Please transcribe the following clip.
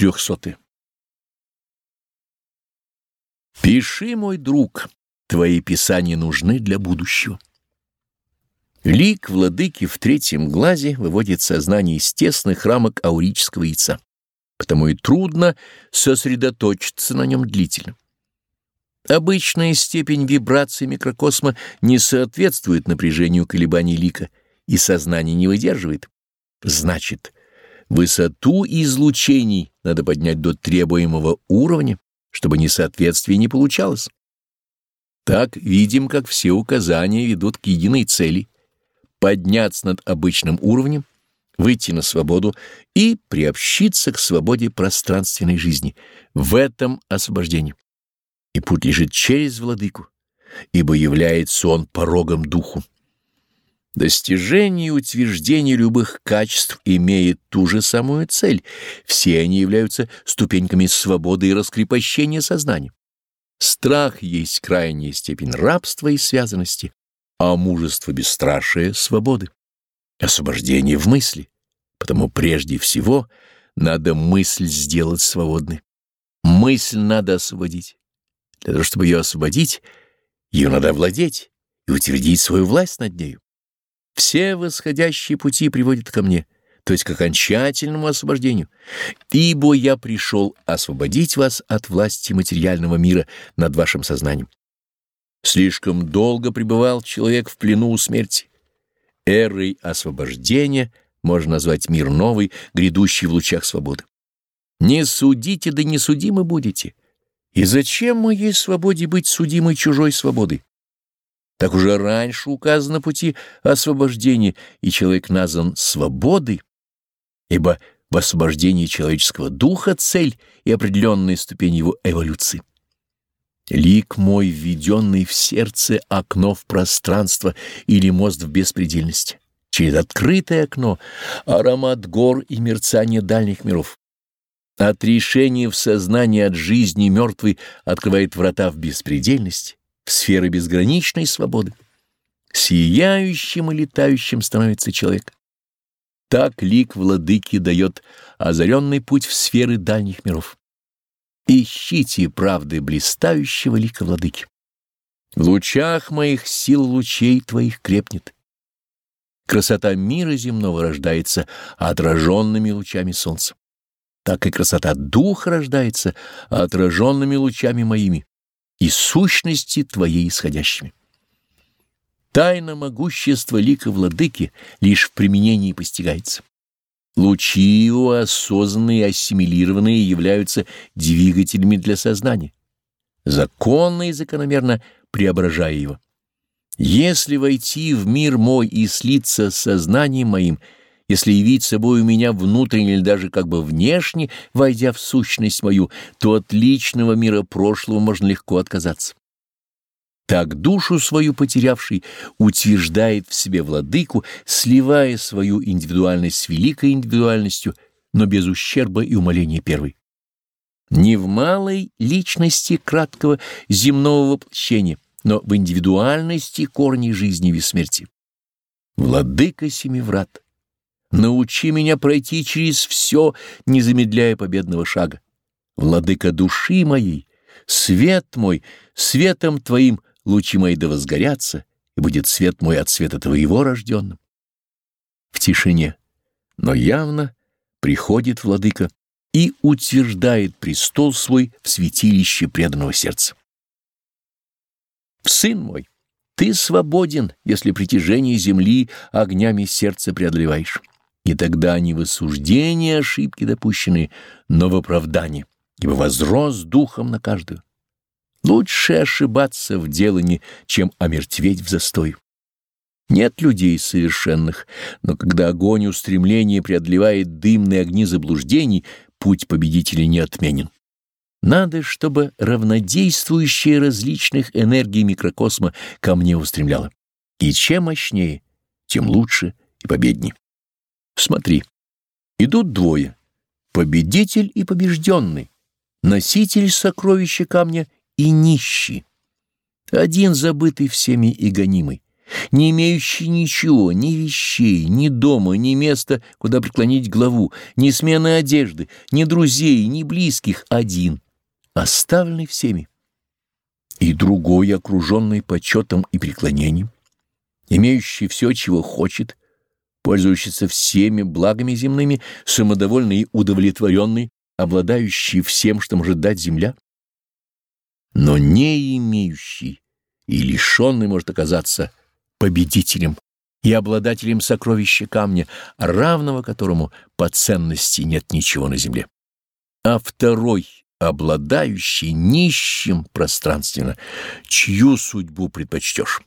Трехсотый. Пиши, мой друг, твои писания нужны для будущего. Лик владыки в третьем глазе выводит сознание из тесных рамок аурического яйца, потому и трудно сосредоточиться на нем длительно. Обычная степень вибрации микрокосма не соответствует напряжению колебаний лика, и сознание не выдерживает. Значит, высоту излучений надо поднять до требуемого уровня, чтобы несоответствие не получалось. Так видим, как все указания ведут к единой цели — подняться над обычным уровнем, выйти на свободу и приобщиться к свободе пространственной жизни. В этом освобождение. И путь лежит через владыку, ибо является он порогом духу. Достижение и утверждение любых качеств имеет ту же самую цель. Все они являются ступеньками свободы и раскрепощения сознания. Страх есть крайняя степень рабства и связанности, а мужество бесстрашие — свободы. Освобождение в мысли. Потому прежде всего надо мысль сделать свободной. Мысль надо освободить. Для того, чтобы ее освободить, ее надо владеть и утвердить свою власть над нею. Все восходящие пути приводят ко мне, то есть к окончательному освобождению, ибо я пришел освободить вас от власти материального мира над вашим сознанием. Слишком долго пребывал человек в плену у смерти. Эрой освобождения можно назвать мир новый, грядущий в лучах свободы. Не судите, да не судимы будете. И зачем моей свободе быть судимой чужой свободой? Так уже раньше указано пути освобождения, и человек назван свободой, ибо в освобождении человеческого духа цель и определенная ступень его эволюции. Лик мой, введенный в сердце окно в пространство или мост в беспредельности, через открытое окно аромат гор и мерцание дальних миров. Отрешение в сознании от жизни мертвой открывает врата в беспредельность в сферы безграничной свободы. Сияющим и летающим становится человек. Так лик владыки дает озаренный путь в сферы дальних миров. Ищите правды блистающего лика владыки. В лучах моих сил лучей твоих крепнет. Красота мира земного рождается отраженными лучами солнца. Так и красота духа рождается отраженными лучами моими и сущности Твоей исходящими. Тайна могущества лика владыки лишь в применении постигается. Лучи его, осознанные и ассимилированные, являются двигателями для сознания, законно и закономерно преображая его. Если войти в мир мой и слиться с сознанием моим — если явить собой у меня внутренне или даже как бы внешне, войдя в сущность мою, то от личного мира прошлого можно легко отказаться. Так душу свою потерявший утверждает в себе владыку, сливая свою индивидуальность с великой индивидуальностью, но без ущерба и умоления первой. Не в малой личности краткого земного воплощения, но в индивидуальности корней жизни и бессмертия. Владыка семи врат Научи меня пройти через все, не замедляя победного шага. Владыка души моей, свет мой, светом Твоим лучи мои да возгорятся, и будет свет мой от света Твоего рожденным. В тишине, но явно приходит Владыка и утверждает престол свой в святилище преданного сердца. Сын мой, ты свободен, если притяжение земли огнями сердца преодолеваешь. И тогда не в осуждении ошибки допущенные, но в оправдании, ибо возрос духом на каждую. Лучше ошибаться в делании, чем омертветь в застой. Нет людей совершенных, но когда огонь устремления преодолевает дымные огни заблуждений, путь победителя не отменен. Надо, чтобы равнодействующие различных энергий микрокосма ко мне устремляло. И чем мощнее, тем лучше и победнее. Смотри, идут двое — победитель и побежденный, носитель сокровища камня и нищий. Один забытый всеми и гонимый, не имеющий ничего, ни вещей, ни дома, ни места, куда преклонить главу, ни смены одежды, ни друзей, ни близких, один, оставленный всеми. И другой, окруженный почетом и преклонением, имеющий все, чего хочет, пользующийся всеми благами земными, самодовольный и удовлетворенный, обладающий всем, что может дать земля, но не имеющий и лишенный может оказаться победителем и обладателем сокровища камня, равного которому по ценности нет ничего на земле. А второй, обладающий нищим пространственно, чью судьбу предпочтешь?